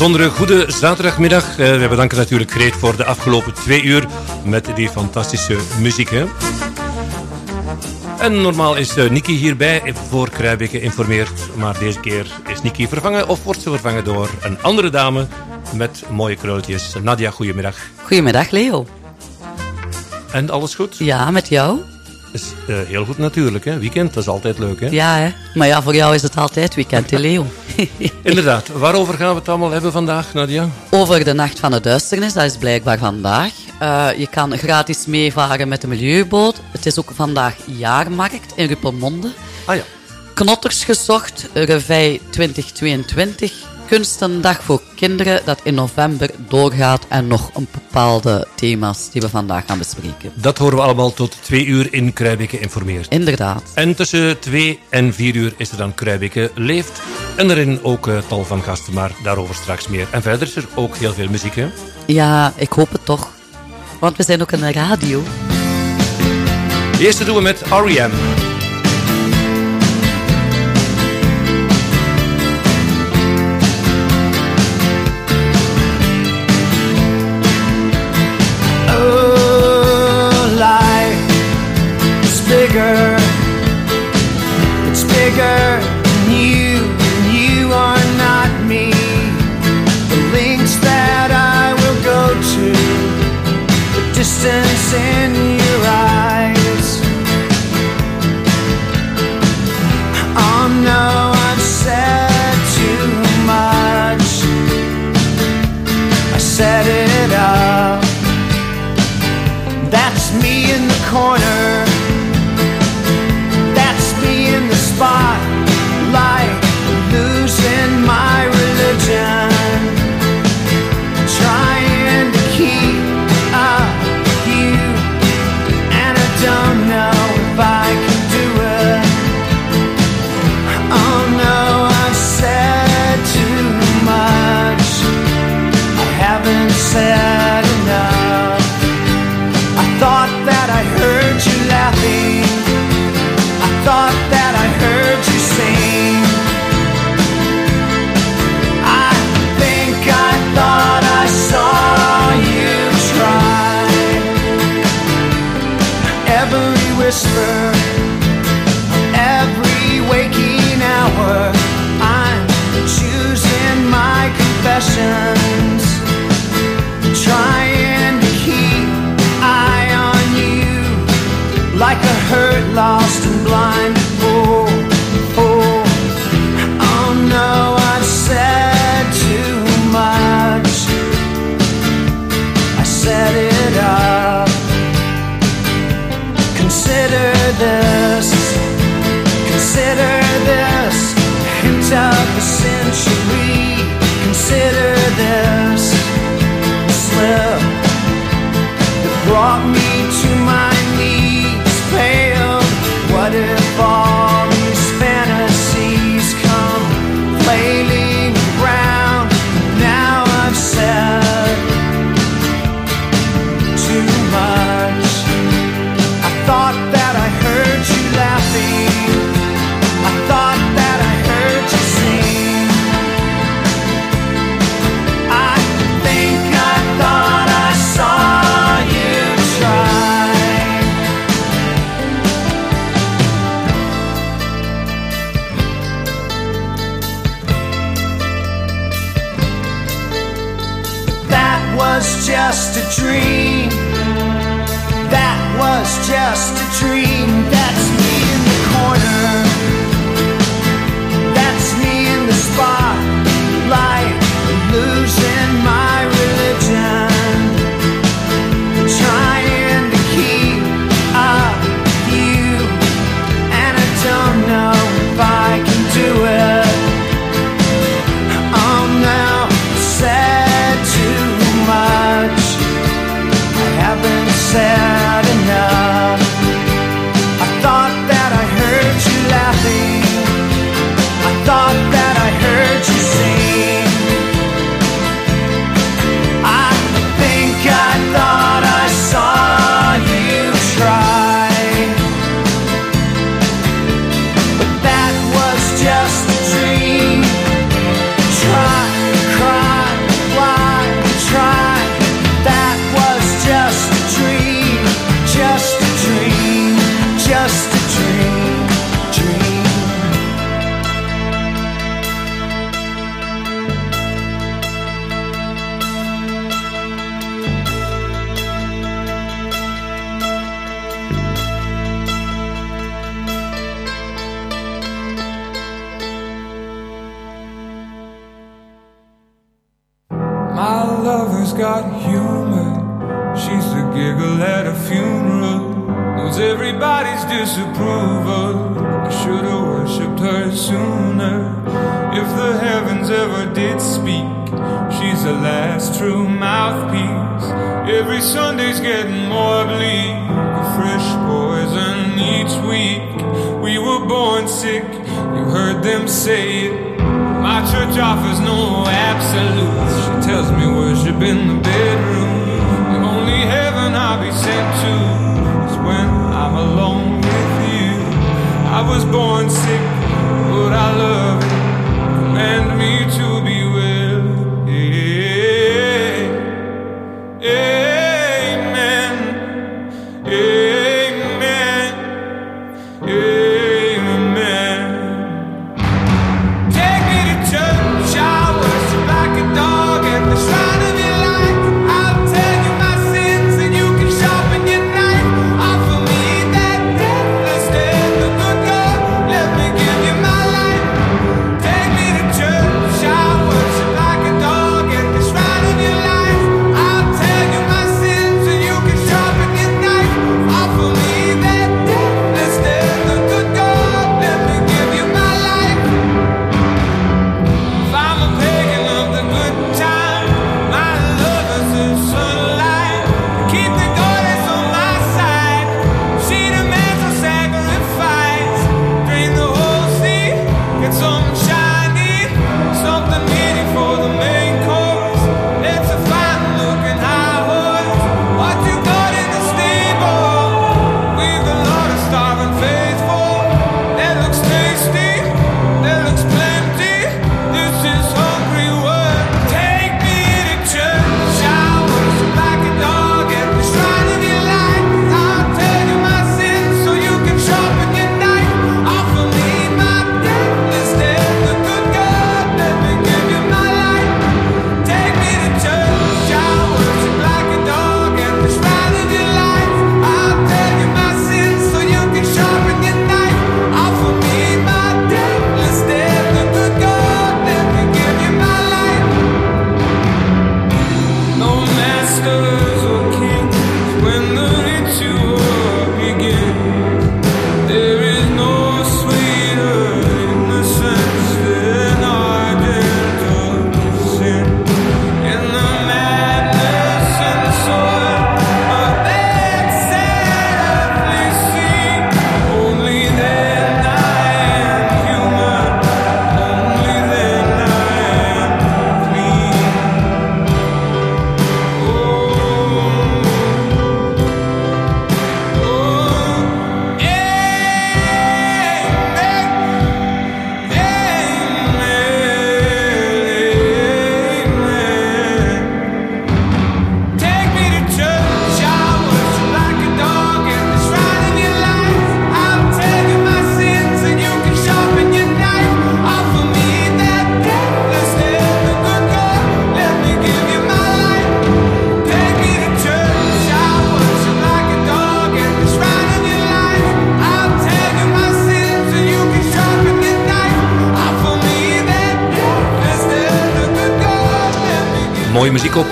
Bijzondere goede zaterdagmiddag. Eh, we bedanken natuurlijk Greet voor de afgelopen twee uur met die fantastische muziek. Hè? En normaal is uh, Niki hierbij voor Kruibeke informeert. Maar deze keer is Niki vervangen of wordt ze vervangen door een andere dame met mooie krulletjes. Nadia, goedemiddag. Goedemiddag, Leo. En alles goed? Ja, met jou? Is uh, heel goed natuurlijk, hè? Weekend, dat is altijd leuk, hè? Ja, hè? Maar ja, voor jou is het altijd weekend, hè, Leo? Inderdaad. Waarover gaan we het allemaal hebben vandaag, Nadia? Over de Nacht van de Duisternis, dat is blijkbaar vandaag. Uh, je kan gratis meevaren met de milieuboot. Het is ook vandaag jaarmarkt in Ruppelmonde. Ah ja. Knotters gezocht, Revij 2022. Kunstendag voor kinderen dat in november doorgaat en nog een bepaalde thema's die we vandaag gaan bespreken. Dat horen we allemaal tot twee uur in Kruibeke informeert. Inderdaad. En tussen twee en vier uur is er dan Kruibeke leeft. En daarin ook uh, tal van gasten, maar daarover straks meer. En verder is er ook heel veel muziek, hè? Ja, ik hoop het toch. Want we zijn ook een radio. De eerste doen we met R.E.M.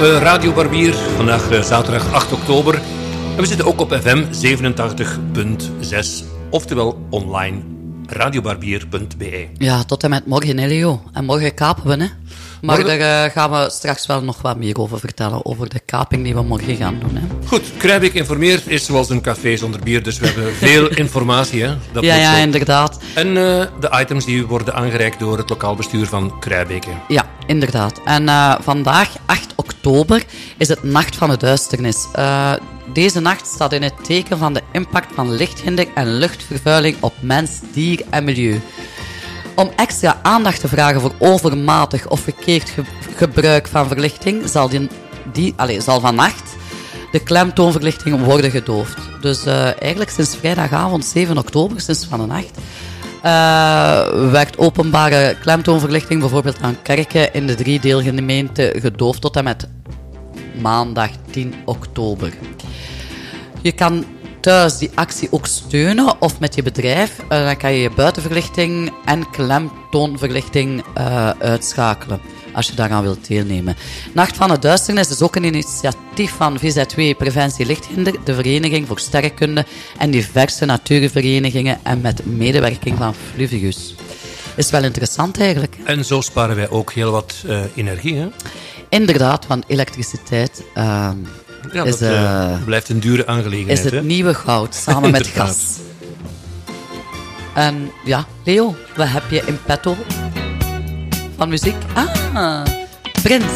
Eh, Radio Barbier. Vandaag eh, zaterdag 8 oktober. En we zitten ook op FM 87.6. Oftewel online radiobarbier.be. Ja, tot en met morgen, Leo. En morgen kapen we, hè. Maar Morgen- daar eh, gaan we straks wel nog wat meer over vertellen. Over de kaping die we morgen gaan doen. Hè. Goed, Kruibeke informeert is zoals een café zonder bier, dus we hebben veel informatie. Hè? Dat Ja, ja, zo. inderdaad. En de items die worden aangereikt door het lokaal bestuur van Kruibeke. Ja, inderdaad. En vandaag, 8 oktober, is het Nacht van de Duisternis. Eh, deze nacht staat in het teken van de impact van lichthinder en luchtvervuiling op mens, dier en milieu. Om extra aandacht te vragen voor overmatig of verkeerd ge- gebruik van verlichting, zal, die, die, allez, zal vannacht de klemtoonverlichting worden gedoofd. Dus eh, eigenlijk sinds vrijdagavond 7 oktober, sinds van de nacht, eh, werd openbare klemtoonverlichting bijvoorbeeld aan kerken in de drie deelgemeenten gedoofd tot en met maandag 10 oktober. Je kan thuis die actie ook steunen of met je bedrijf. Eh, dan kan je je buitenverlichting en klemtoonverlichting eh, uitschakelen als je daaraan wilt deelnemen. Nacht van de Duisternis is ook een initiatief van VZW Preventie Lichthinder, de Vereniging voor Sterrenkunde en diverse natuurverenigingen en met medewerking van Fluvius. Is wel interessant eigenlijk. En zo sparen wij ook heel wat eh, energie. Hè? Inderdaad, want elektriciteit ehm, Ja, is, dat eh, eh, blijft een dure is aangelegenheid. het hè? nieuwe goud, samen met gas. En ja, Leo, wat heb je in petto van muziek? Ah, Prins.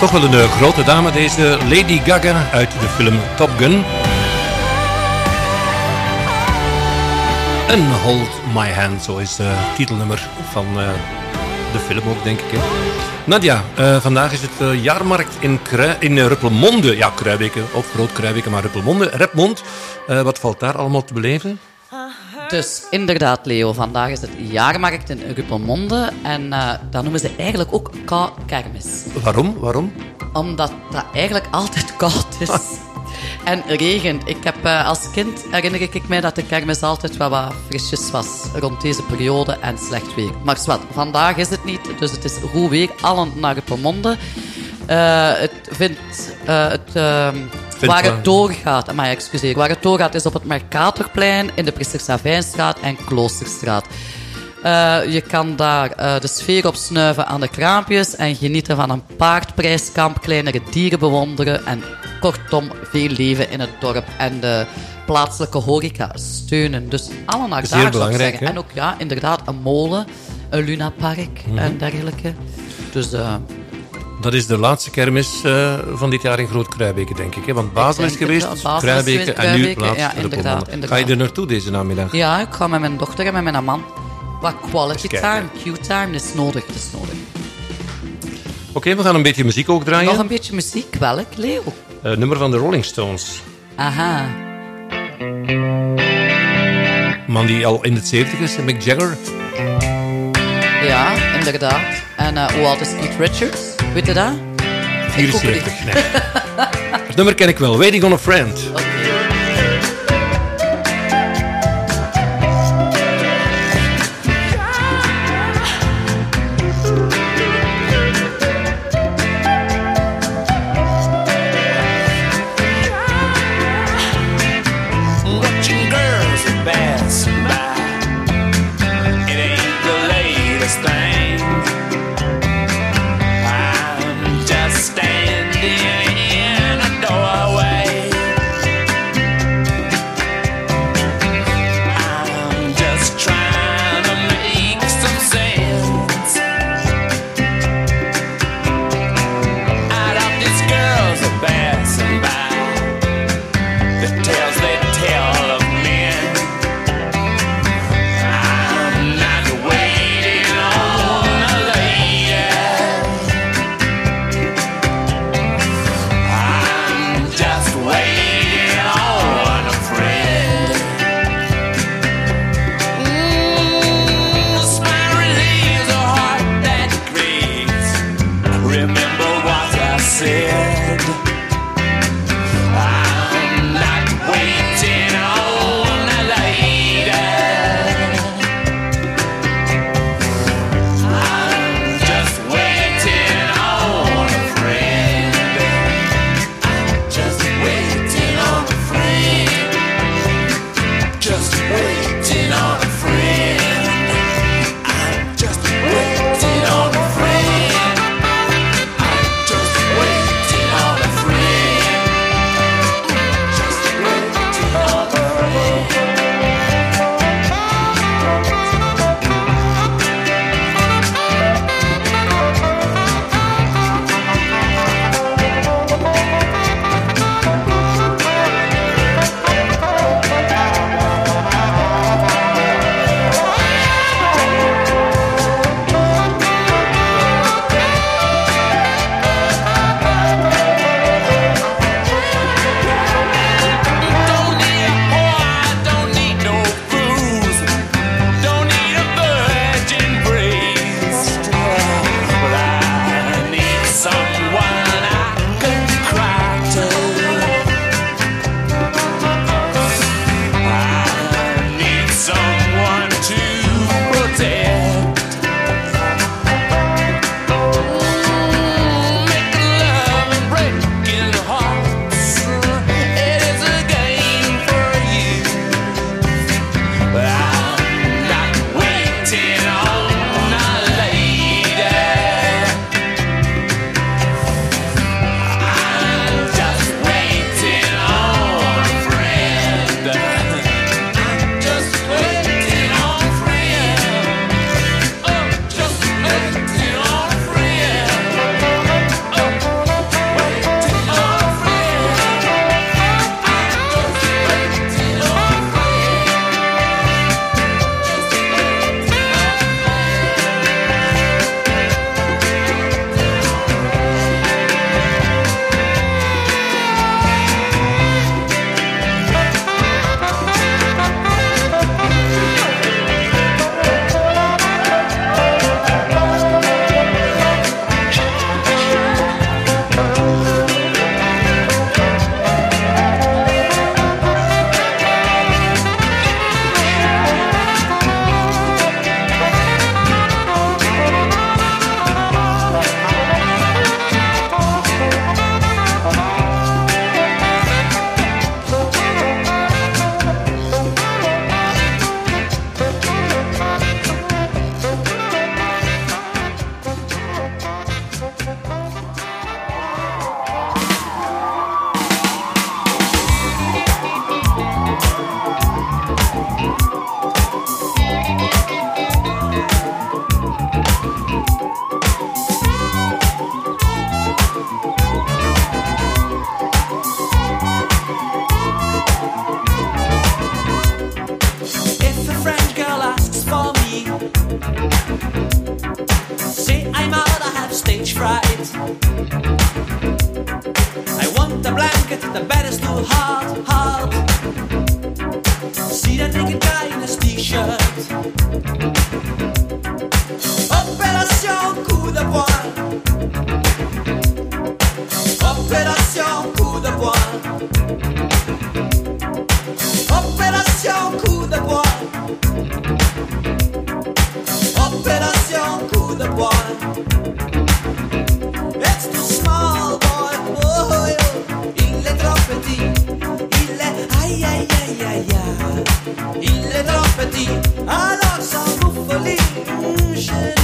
Toch wel een eh, grote dame, deze Lady Gaga uit de film Top Gun. En Hold My Hand, zo is het titelnummer van eh, de film ook, denk ik. Hè. Nadia, eh, vandaag is het jaarmarkt in, in Ruppelmonde. Ja, Kruibeke, ook groot Kruibeke, maar Ruppelmonde. Repmond, wat valt daar allemaal te beleven? Dus inderdaad, Leo, vandaag is het jaarmarkt in Ruppelmonde. En eh, dat noemen ze eigenlijk ook K-kermis. Waarom? Waarom? Omdat dat eigenlijk altijd koud is. En regent. Ik heb eh, als kind herinner ik mij dat de kermis altijd wel wat frisjes was rond deze periode en slecht weer. Maar zwart, vandaag is het niet, dus het is goed weer. Allen naar Ruppelmonde. Eh het vindt... het, ehm, waar het doorgaat, maar excuseer, waar het doorgaat is op het Mercatorplein, in de Priester Savijnstraat en Kloosterstraat. Eh, je kan daar eh, de sfeer op snuiven aan de kraampjes en genieten van een paardprijskamp, kleinere dieren bewonderen en kortom veel leven in het dorp en de plaatselijke horeca steunen. Dus allemaal naar daar zou ik belangrijk? En ook ja, inderdaad een molen, een lunapark Mhm. en dergelijke. Dus eh, Dat is de laatste kermis eh, van dit jaar in Groot Kruibeke, denk ik. Hè? Want Basel is geweest, Kruibeke en nu laatst ja, Ruppelmonde. inderdaad, Ga inderdaad. je er naartoe deze namiddag? ja, ik ga met mijn dochter en met mijn man. Wat quality Eens kijken. time, Q-time, is nodig, is nodig. Oké, we gaan een beetje muziek ook draaien. Nog een beetje muziek, welk, Leo? Eh, nummer van de Rolling Stones. Aha. Man die al in het 70 is, Mick Jagger. Ja, inderdaad. En eh, hoe oud is Keith Richards? Weet je dat? 74. Nee. Het nummer ken ik wel. Waiting on a Friend. Illusion.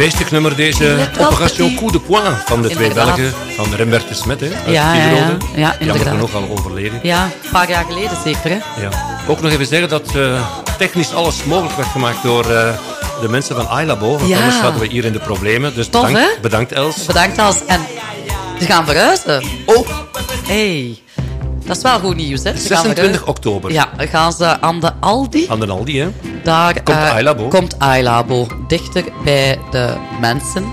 Beestig nummer deze Operation. Coup de Poing van de twee. Belgen. Van Rembert de Smet, hè, uit Ja, ja, ja. Ja, inderdaad. genoeg al overleden. Ja, een paar jaar geleden zeker, hè? Ja. Ook nog even zeggen dat eh, technisch alles mogelijk werd gemaakt door eh, de mensen van iLabo. Want Ja. anders hadden we hier in de problemen. Dus Tof, bedankt, hè? bedankt Els. Bedankt als. En ze gaan verhuizen. Oh, hey. Dat is wel goed nieuws, hè? Ze gaan 26 verhuizen. oktober. Ja, gaan ze aan de Aldi. Aan de Aldi, hè. Daar Komt eh, iLabo. Komt iLabo. Dichter bij de mensen.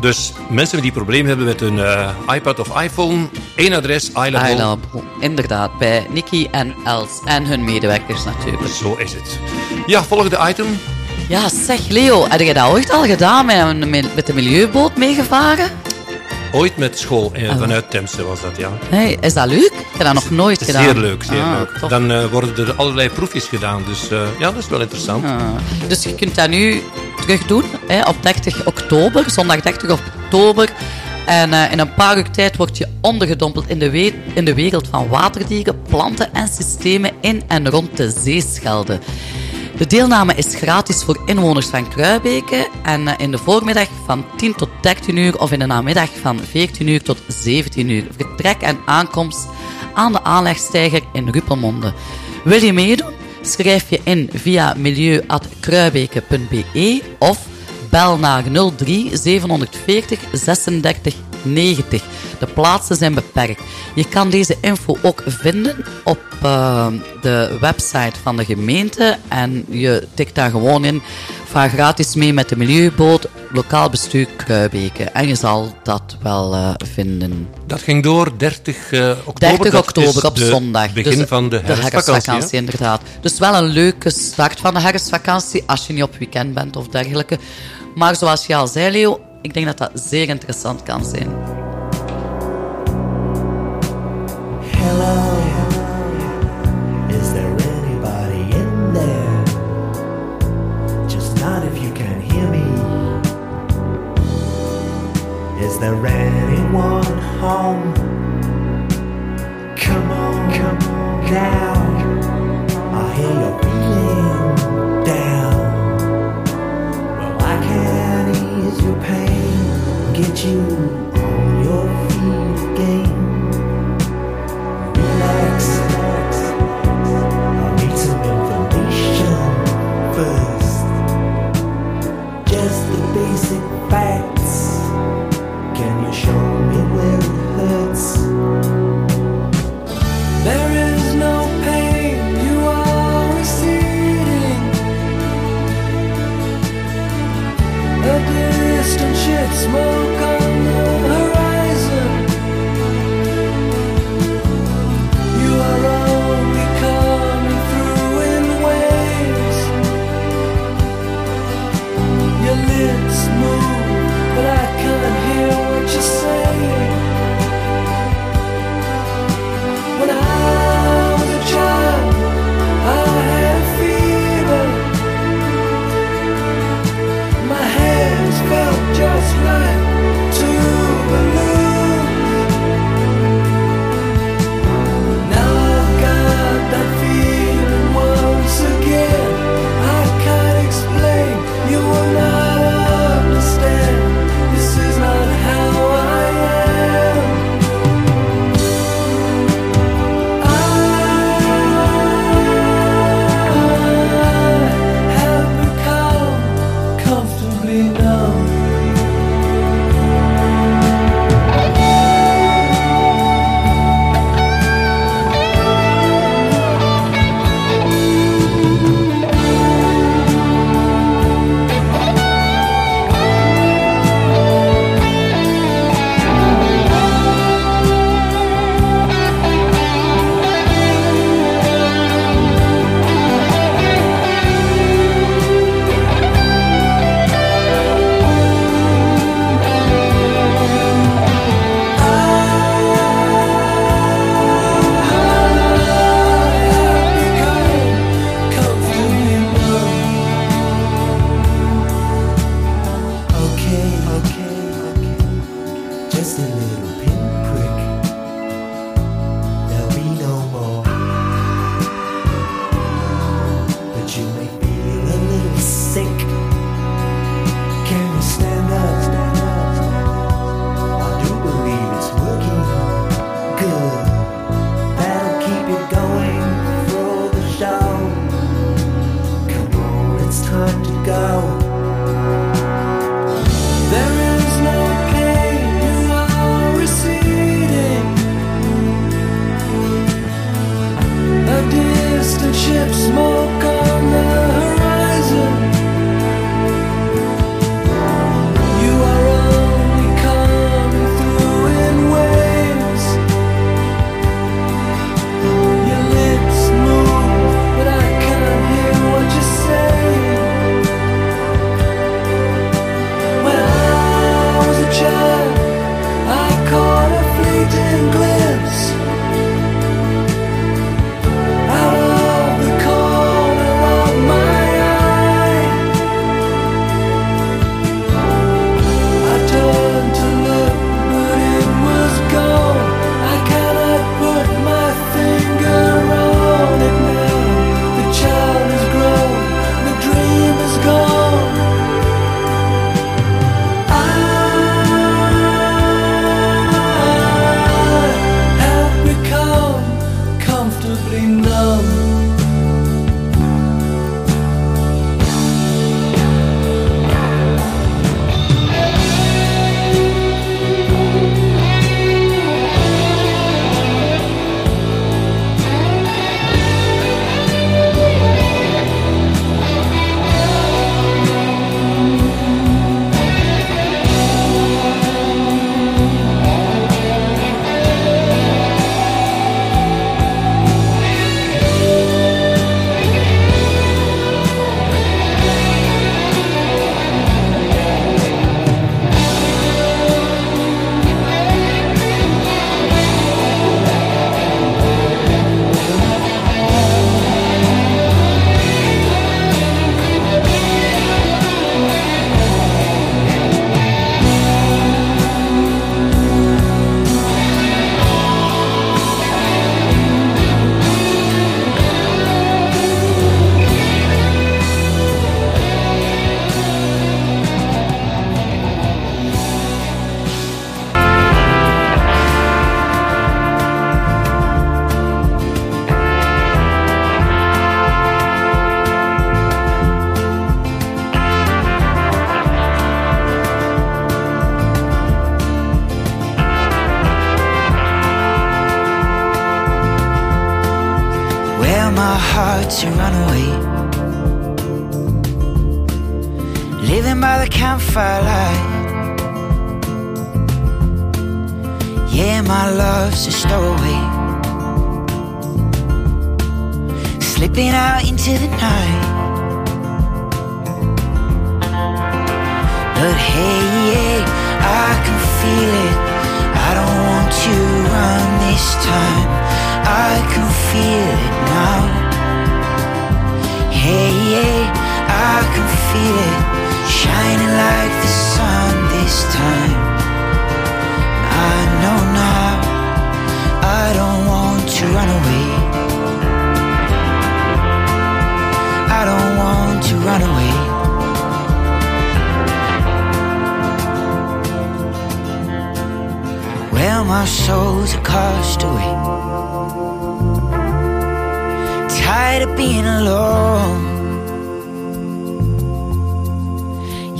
Dus mensen die problemen hebben met hun eh, iPad of iPhone, één adres, iLabo. iLabo. Inderdaad, bij Nicky en Els. En hun medewerkers natuurlijk. Zo is het. Ja, volgende item. Ja, zeg Leo, heb jij dat ooit al gedaan met, een, met de milieuboot meegevaren? Ooit met school, eh, Ah. vanuit Temse was dat, ja. Hey, is dat leuk? Ik heb dat nog nooit gedaan. zeer leuk, zeer Ah, leuk. tof. Dan eh, worden er allerlei proefjes gedaan, dus eh, ja, dat is wel interessant. Ah. Dus je kunt dat nu terug doen hè, op 30 oktober, zondag 30 oktober. En in een paar uur tijd word je ondergedompeld in de, we- in de wereld van waterdieren, planten en systemen in en rond de zeeschelde. De deelname is gratis voor inwoners van Kruibeke en eh, in de voormiddag van 10 tot 13 uur of in de namiddag van 14 uur tot 17 uur. Vertrek en aankomst aan de aanlegsteiger in Ruppelmonde. Wil je meedoen? Schrijf je in via milieu.kruibeke.be of bel naar 03 740 36 90. De plaatsen zijn beperkt. Je kan deze info ook vinden op eh, de website van de gemeente en je tikt daar gewoon in vaar gratis mee met de milieuboot lokaal bestuur Kruibeke en je zal dat wel eh, vinden. Dat ging door 30 eh, oktober. 30 dat oktober op de zondag. begin Dus van de herfstvakantie. hè? inderdaad. Dus wel een leuke start van de herfstvakantie als je niet op weekend bent of dergelijke. Maar zoals je al zei, Leo, Ik denk dat dat zeer interessant kan zijn. Hello. Is there anybody in there? Just if you can hear me. Is there anyone home? Come on, come on now. foguetinho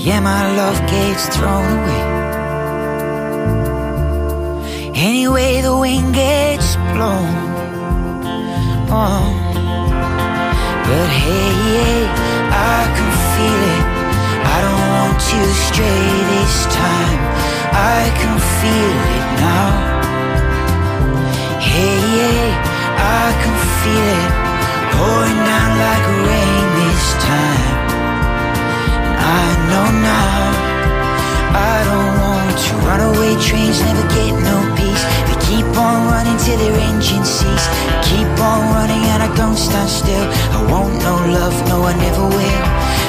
Yeah, my love gets thrown away. Anyway, the wind gets blown. Oh. But hey, yeah, I can feel it. I don't want to stray this time. I can feel it now. Hey, yeah, I can feel it pouring down like rain this time. I know now. I don't want to run away. Trains never get no peace. They keep on running till their engine cease. Keep on running and I don't stand still. I won't no love, no, I never will.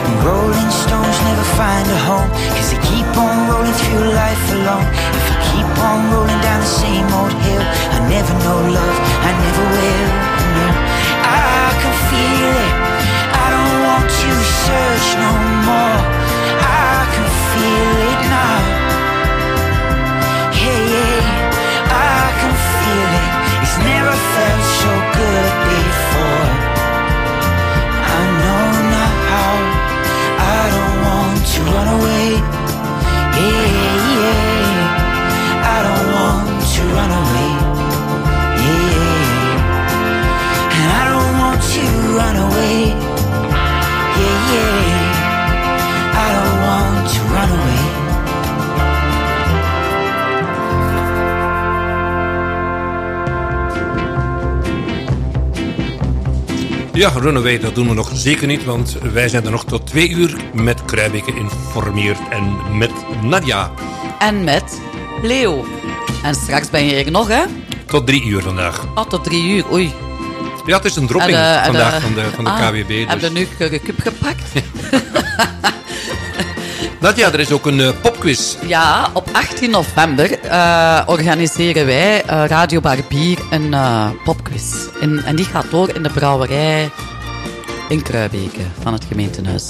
And rolling stones never find a home. Cause they keep on rolling through life alone. If I keep on rolling down the same old hill, I never know love, I never will. No, I can feel it. Don't you search no more. I can feel it now. Yeah, I can feel it. It's never felt so good before. I know now I don't want to run away. Yeah, yeah. I don't want to run away. Yeah. And I don't want to run away. I don't want to run away. Ja, Runaway, dat doen we nog zeker niet, want wij zijn er nog tot twee uur met Kruijbeke informeerd en met Nadia. En met Leo. En straks ben je er nog, hè? Tot drie uur vandaag. Ah, tot drie uur, oei. Ja, het is een dropping eh, vandaag eh, van de, van de ah, KWB. Heb Dus. je nu een cup gepakt? Nadia, er is ook een eh, popquiz. Ja, op 18 november organiseren wij Radio Barbier een popquiz. En, en die gaat door in de brouwerij in Kruibeke van het gemeentehuis.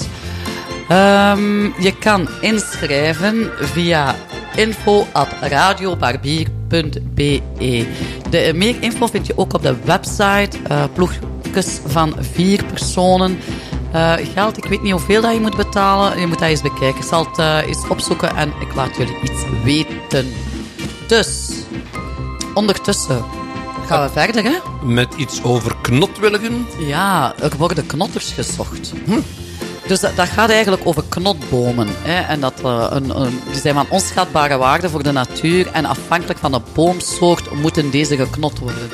Ehm, je kan inschrijven via info.radiobarbier.be. De, meer info vind je ook op de website. eh ploegjes van vier personen. Eh, geld, ik weet niet hoeveel dat je moet betalen. Je moet dat eens bekijken. Ik zal het eh, eens opzoeken en ik laat jullie iets weten. Dus, ondertussen gaan we verder, hè? Met iets over knotwilligen. Ja, er worden knotters gezocht. Dus dat, dat gaat eigenlijk over knotbomen. Hè? En dat, eh, een, een, die zijn van onschatbare waarde voor de natuur. En afhankelijk van de boomsoort moeten deze geknot worden.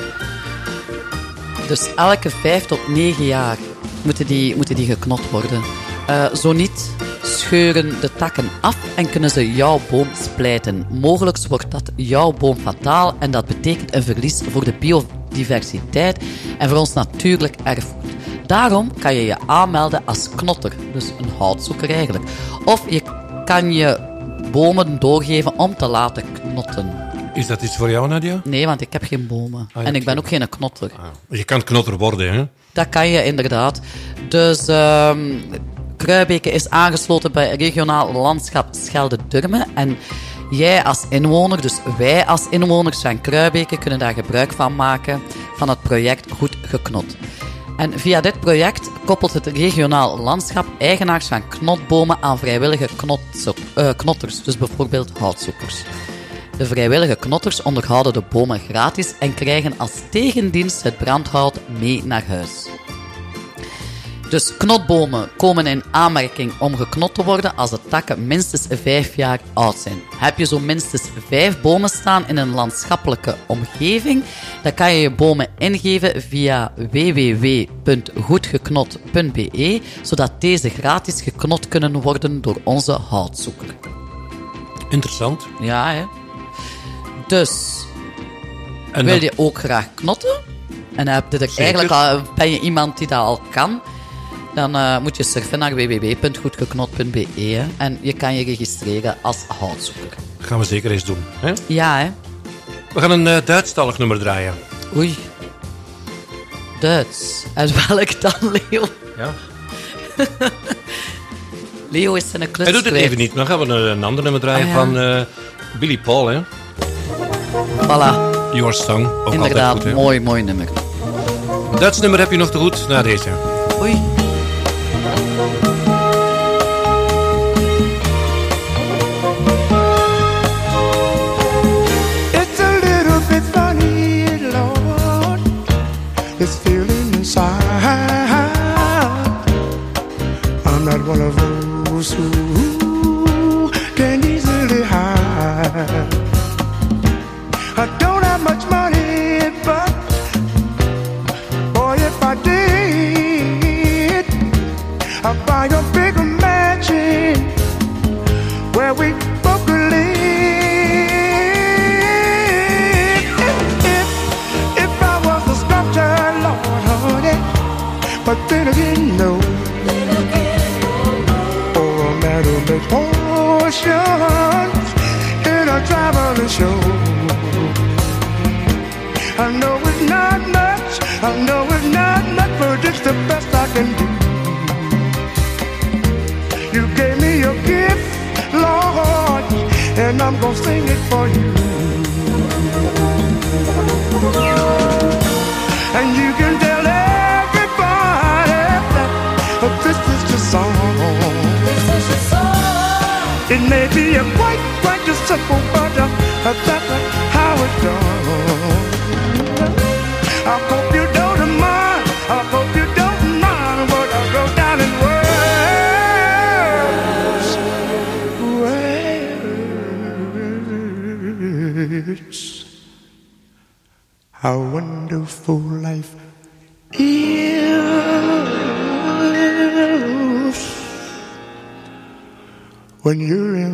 Dus elke vijf tot negen jaar moeten die, moeten die geknot worden. Eh, zo niet, scheuren de takken af en kunnen ze jouw boom splijten. Mogelijk wordt dat jouw boom fataal en dat betekent een verlies voor de biodiversiteit en voor ons natuurlijk erfgoed. Daarom kan je je aanmelden als knotter, dus een houtzoeker eigenlijk. Of je kan je bomen doorgeven om te laten knotten. Is dat iets voor jou, Nadia? Nee, want ik heb geen bomen. ja, en ik ben ook geen knotter. Je kan knotter worden, hè? Dat kan je inderdaad. Dus Kruibeke is aangesloten bij regionaal landschap Schelde-Durmen. En jij als inwoner, dus wij als inwoners van Kruibeke, kunnen daar gebruik van maken van het project Goed Geknot. En via dit project koppelt het regionaal landschap eigenaars van knotbomen aan vrijwillige eh, knotters, dus bijvoorbeeld houtzoekers. De vrijwillige knotters onderhouden de bomen gratis en krijgen als tegendienst het brandhout mee naar huis. Dus knotbomen komen in aanmerking om geknot te worden als de takken minstens vijf jaar oud zijn. Heb je zo minstens vijf bomen staan in een landschappelijke omgeving, dan kan je je bomen ingeven via www.goedgeknot.be, zodat deze gratis geknot kunnen worden door onze houtzoeker. Interessant. Ja, hè. Dus, En wil je ook graag knotten? En heb je er Zeker. eigenlijk al, ben je iemand die dat al kan? Dan eh, moet je surfen naar www.goedgeknot.be en je kan je registreren als houtzoeker. gaan we zeker eens doen. Hè? Ja, hè? We gaan een uh, Duitsstalig nummer draaien. Oei. Duits. En welk dan, Leo? Ja. Leo is zijn klus Hij doet het even niet. Dan gaan we een, een ander nummer draaien Ah, ja. van eh, Billy Paul. Hè? Voilà, Your Song. Ook inderdaad. goed. Mooi, mooi nummer. Duits nummer heb je nog te goed na deze. This I'm gonna sing it for you. And you can tell everybody that this is the song. This is your song. It may be a quite, quite a simple, but uh, that's how it's done. When you're in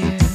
the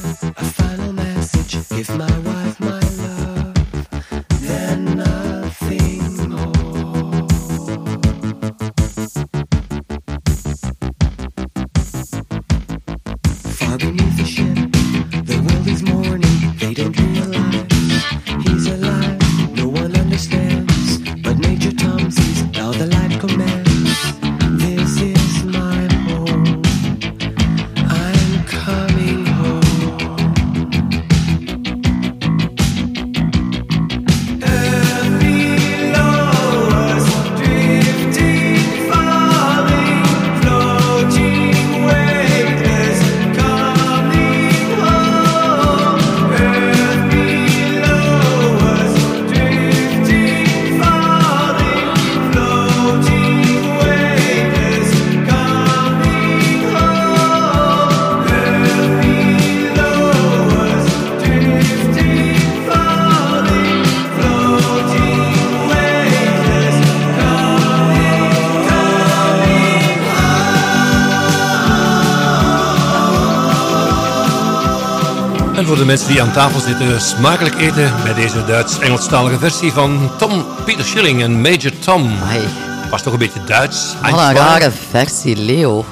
de mensen die aan tafel zitten, smakelijk eten bij deze Duits-Engelstalige versie van Tom Peter Schilling en Major Tom. Amai. Was toch een beetje Duits? Wat een rare versie, Leo.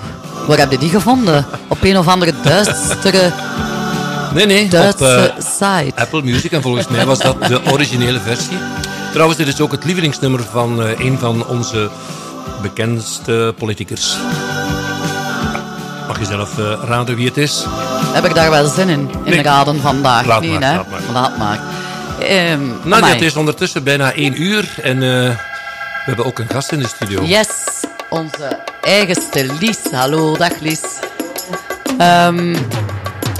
Waar heb je die gevonden? Op een of andere duistere Nee, nee, op Duitse eh, site. Apple Music. En volgens mij was dat de originele versie. Trouwens, dit is ook het lievelingsnummer van eh, een van onze bekendste politicus. Mag je zelf eh, raden wie het is? Heb ik daar wel zin in, in Nee. raden vandaag? Laat nee, maar, hè? laat maar. Laat maar. Ehm, Nadia, amai. het is ondertussen bijna één uur en eh, we hebben ook een gast in de studio. Yes, onze eigenste Lies. Hallo, dag Lies. Ehm,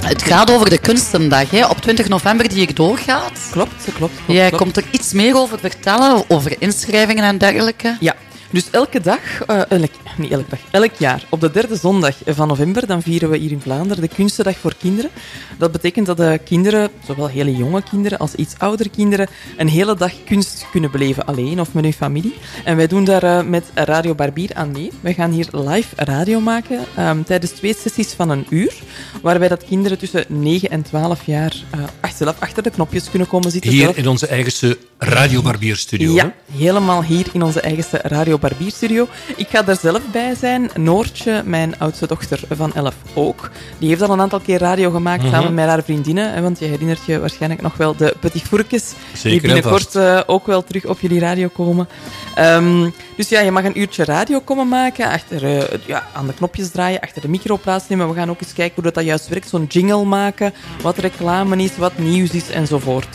het gaat over de Kunstendag, hè, op 20 november die ik doorgaat. Klopt, klopt. klopt Jij klopt. komt er iets meer over vertellen, over inschrijvingen en dergelijke. Ja, dus elke dag, eh, elk, niet elke dag, elk jaar, op de derde zondag van november, dan vieren we hier in Vlaanderen de Kunstendag voor kinderen. Dat betekent dat de kinderen, zowel hele jonge kinderen als iets oudere kinderen, een hele dag kunst kunnen beleven alleen of met hun familie. En wij doen daar eh, met Radio Barbier aan mee. Wij gaan hier live radio maken ehm, tijdens twee sessies van een uur, waarbij dat kinderen tussen 9 en 12 jaar eh, zelf achter de knopjes kunnen komen zitten. Hier zelf in onze eigenste Radio Barbier studio. ja, helemaal hier in onze eigenste Radio Barbierstudio. Ik ga er zelf bij zijn. Noortje, mijn oudste dochter van 11 ook. Die heeft al een aantal keer radio gemaakt Mhm. samen met haar vriendinnen. Want je herinnert je waarschijnlijk nog wel de Petit Fourkes. Die en binnenkort eh, ook wel terug op jullie radio komen. Ehm, dus ja, je mag een uurtje radio komen maken. Achter, eh, ja, aan de knopjes draaien, achter de micro plaatsnemen. We gaan ook eens kijken hoe dat, dat juist werkt. Zo'n jingle maken, wat reclame is, wat nieuws is enzovoort.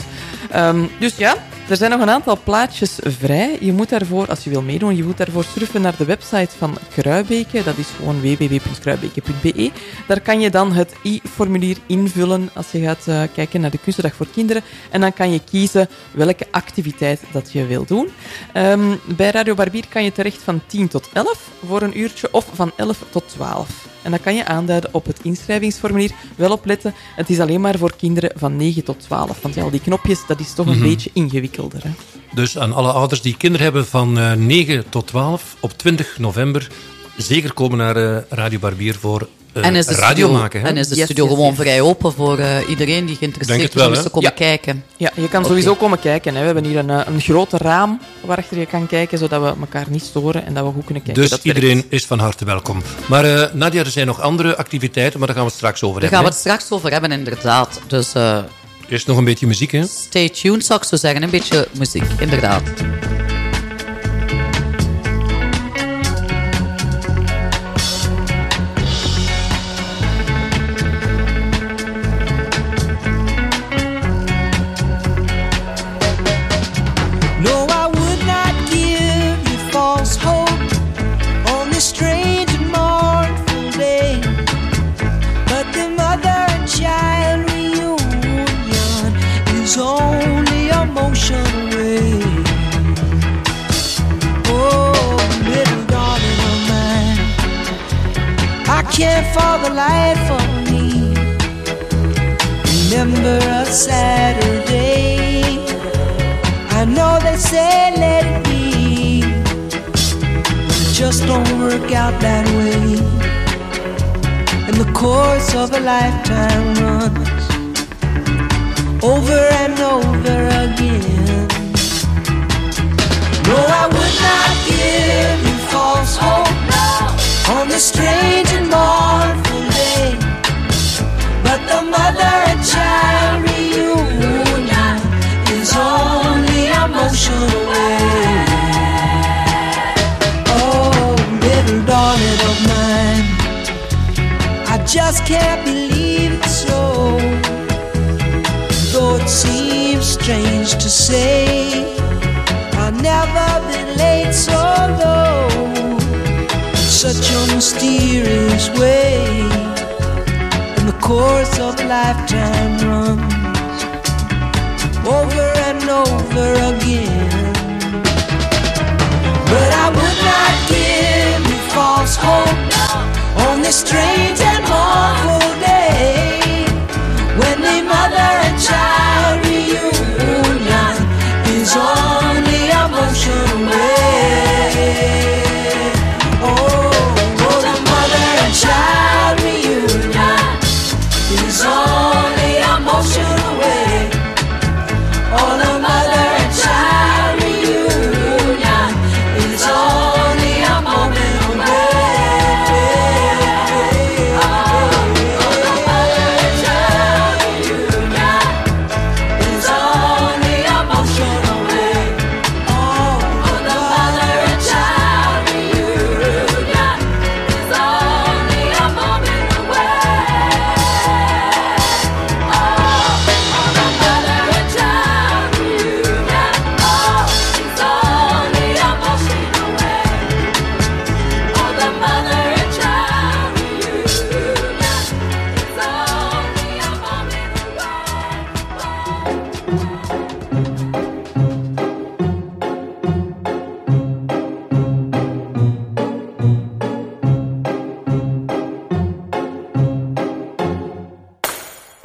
Ehm, dus ja, er zijn nog een aantal plaatjes vrij. Je moet daarvoor, als je wil meedoen, je moet daarvoor surfen naar de website van Kruibeke. Dat is gewoon www.kruibeke.be. Daar kan je dan het i-formulier invullen als je gaat eh, kijken naar de Kunstendag voor Kinderen. En dan kan je kiezen welke activiteit dat je wil doen. Ehm, bij Radio Barbier kan je terecht van 10 tot 11 voor een uurtje of van 11 tot 12. En dat kan je aanduiden op het inschrijvingsformulier. Wel opletten, het is alleen maar voor kinderen van 9 tot 12. Want ja, al die knopjes, dat is toch een Mhm. beetje ingewikkelder. Hè? Dus aan alle ouders die kinderen hebben van eh, 9 tot 12 op 20 november zeker komen naar eh, Radio Barbier voor eh, en is de radio studio, maken. Hè? En is de Yes, studio yes, gewoon yes. vrij open voor eh, iedereen die geïnteresseerd is om te komen Ja. kijken. Ja, je kan sowieso komen kijken. Hè. We hebben hier een, eh, een groot raam waarachter je kan kijken, zodat we elkaar niet storen en dat we goed kunnen kijken. Dus dat iedereen werkt. is van harte welkom. Maar eh, Nadia, er zijn nog andere activiteiten, maar daar gaan we het straks over Daar gaan we hebben. het straks over hebben, inderdaad. Dus eh, hè. Eerst nog een beetje muziek, hè? stay tuned, zou ik zo zeggen. Een beetje muziek, inderdaad. For the life of me remember a Saturday. I know they say let it be, but it just don't work out that way. And the course of a lifetime runs over and over again. No, I would not give you false hope on this strange and mournful day. But the mother and child reunion is only a motion away. Oh, little darling of mine, I just can't believe it's so. Though it seems strange to say, I've never been late so low such a mysterious way and the course of lifetime runs over and over again. But I would not give you false hope on this strange and mournful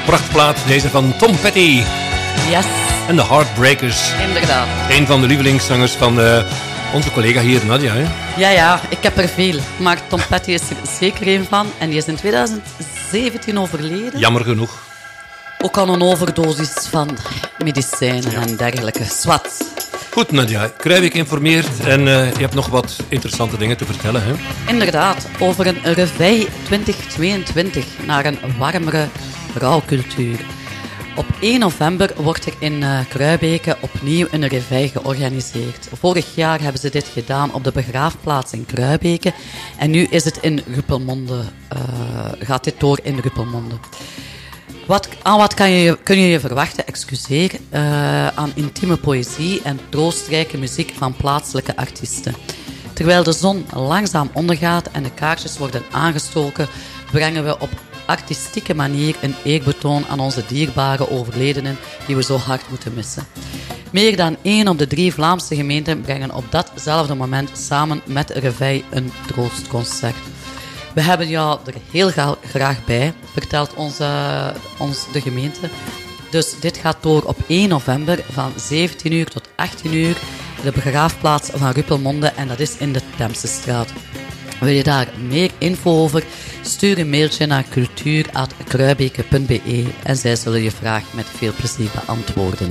Een prachtplaat deze van Tom Petty Yes, en de Heartbreakers. inderdaad. Een van de lievelingszangers van eh, onze collega hier, Nadia. Hè? Ja, ja, ik heb er veel. Maar Tom Petty is er zeker een van. En die is in 2017 overleden. Jammer genoeg. Ook aan een overdosis van medicijnen en dergelijke. Swat. Goed, Nadia. Kruijbeek informeert en eh, je hebt nog wat interessante dingen te vertellen. Hè? Inderdaad, over een revij 2022 naar een warmere rouwcultuur. Op 1 november wordt er in Kruibeke opnieuw een revij georganiseerd. Vorig jaar hebben ze dit gedaan op de begraafplaats in Kruibeke. En nu is het in Ruppelmonde, eh, gaat dit door in Ruppelmonde. Wat, aan wat kan je, kun je je verwachten, excuseer, eh, aan intieme poëzie en troostrijke muziek van plaatselijke artiesten. Terwijl de zon langzaam ondergaat en de kaarsjes worden aangestoken, brengen we op artistieke manier een eerbetoon aan onze dierbare overledenen die we zo hard moeten missen. Meer dan één op de drie Vlaamse gemeenten brengen op datzelfde moment samen met Revij een troostconcert. We hebben jou er heel graag bij, vertelt onze, ons de gemeente. Dus dit gaat door op 1 november van 17 uur tot 18 uur. De begraafplaats van Ruppelmonde en dat is in de Temsestraat. Wil je daar meer info over? Stuur een mailtje naar cultuur.kruibeke.be en zij zullen je vraag met veel plezier beantwoorden.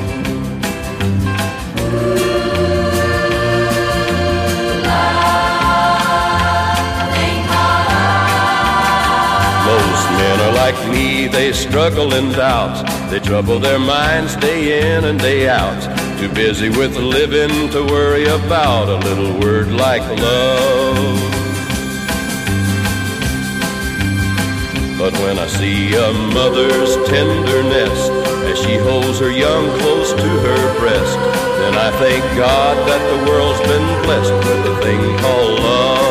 Like me, they struggle and doubt. They trouble their minds day in and day out. Too busy with living to worry about a little word like love. But when I see a mother's tenderness as she holds her young close to her breast, then I thank God that the world's been blessed with a thing called love.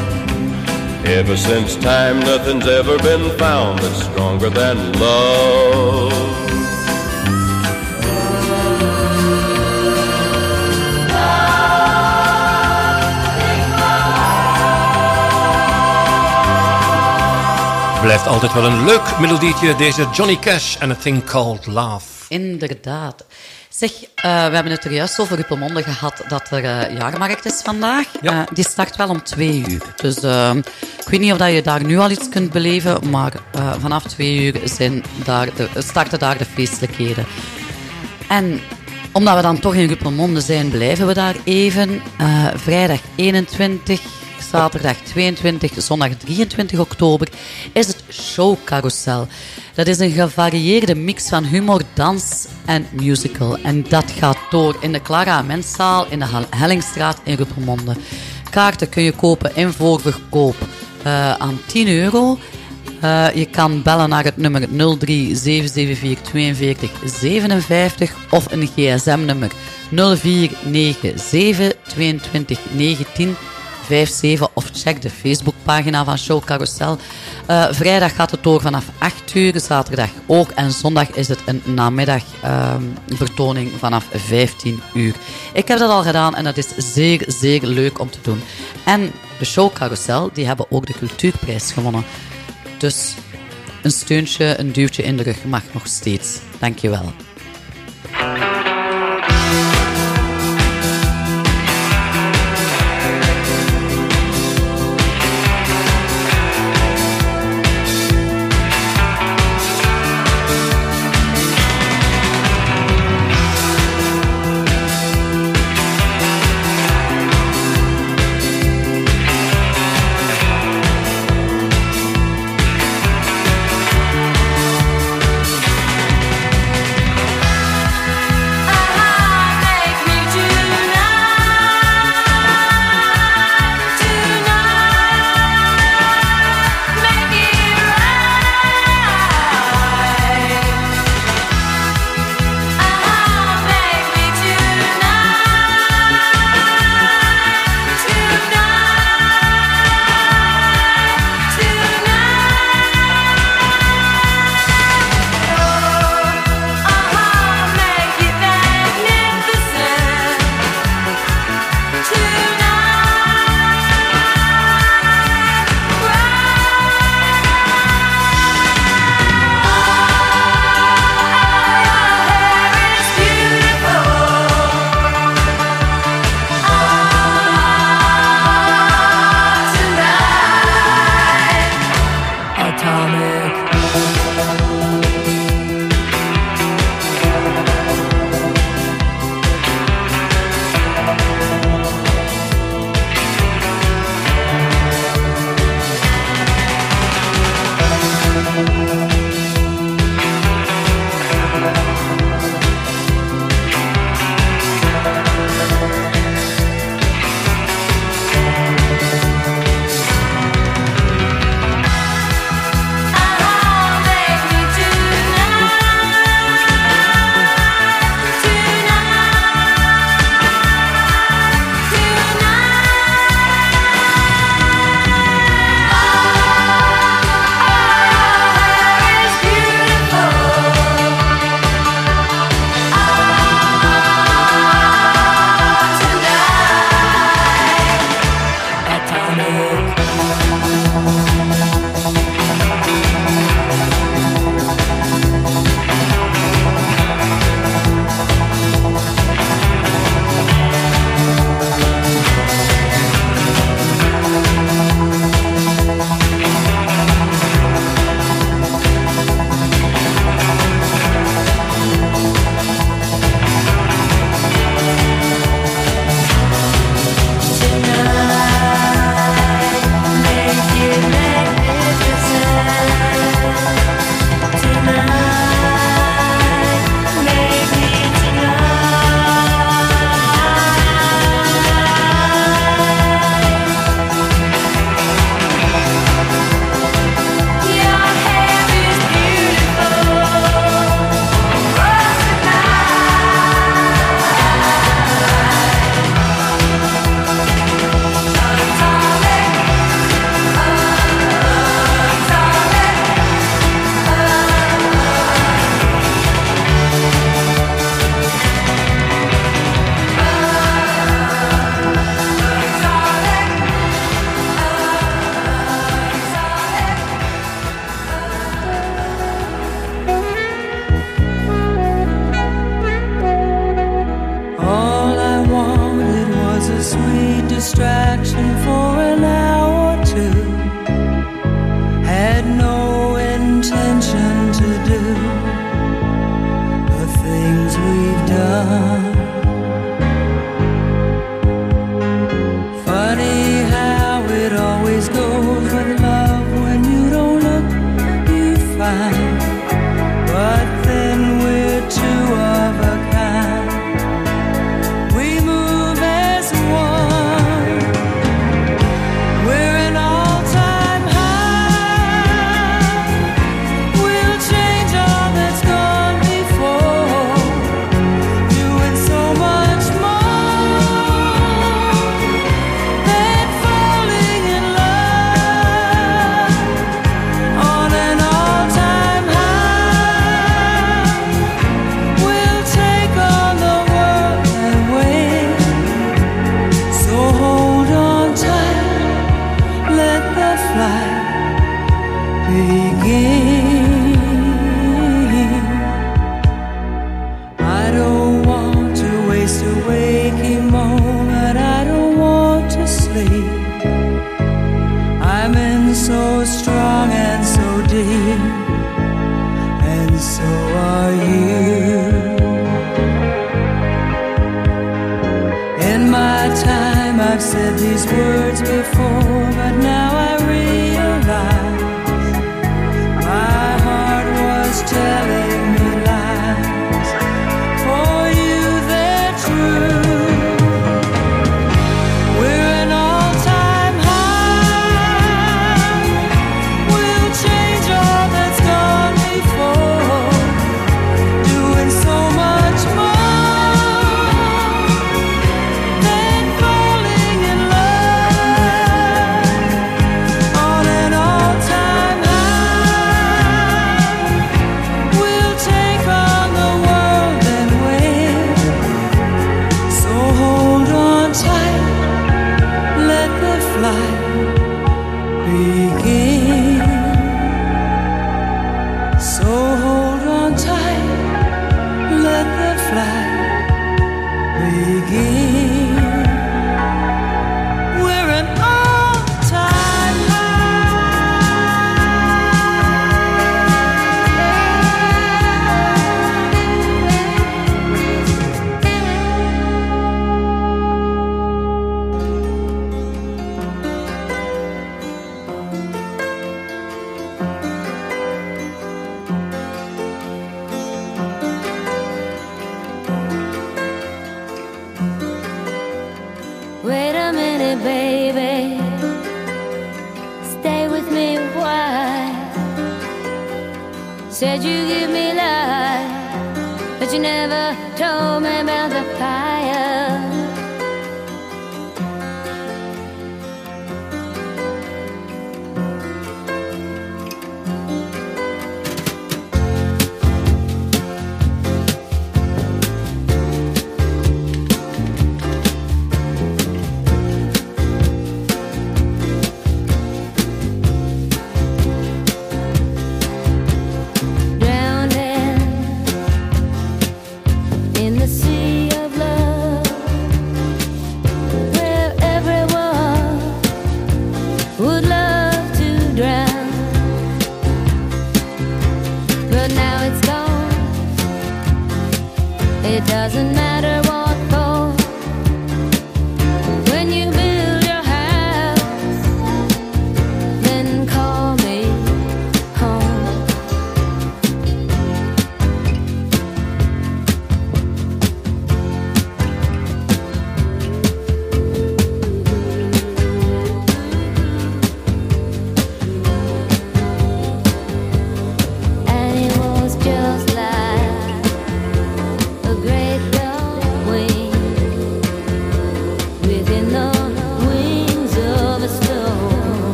Ever since time, nothing's ever been found that's stronger than love. Blijft altijd wel een leuk melodietje, deze Johnny Cash en A Thing Called Love. Inderdaad. Zeg, eh, we hebben het er juist over Ruppelmonde gehad dat er eh, jaarmarkt is vandaag. Ja. Eh, die start wel om twee uur. Dus eh, ik weet niet of dat je daar nu al iets kunt beleven, maar vanaf twee uur zijn daar de, starten daar de feestelijkheden. En omdat we dan toch in Ruppelmonde zijn, blijven we daar even. Vrijdag 21, zaterdag 22, zondag 23 oktober is het showcarousel. Dat is een gevarieerde mix van humor, dans en musical. En dat gaat door in de Clara Amenszaal in de Hel- Hellingstraat in Ruppelmonde. Kaarten kun je kopen in voorverkoop eh, aan 10 euro. Eh, je kan bellen naar het nummer 03 774 42 57 of een gsm-nummer 0497 22 19 57 of check de Facebookpagina van Show Carousel. Eh, vrijdag gaat het door vanaf 8 uur, zaterdag ook en zondag is het een namiddag ehm, vertoning vanaf 15 uur. Ik heb dat al gedaan en dat is zeer, zeer leuk om te doen. En de Show Carousel, die hebben ook de Cultuurprijs gewonnen. Dus Een steuntje, een duwtje in de rug mag nog steeds. Dankjewel.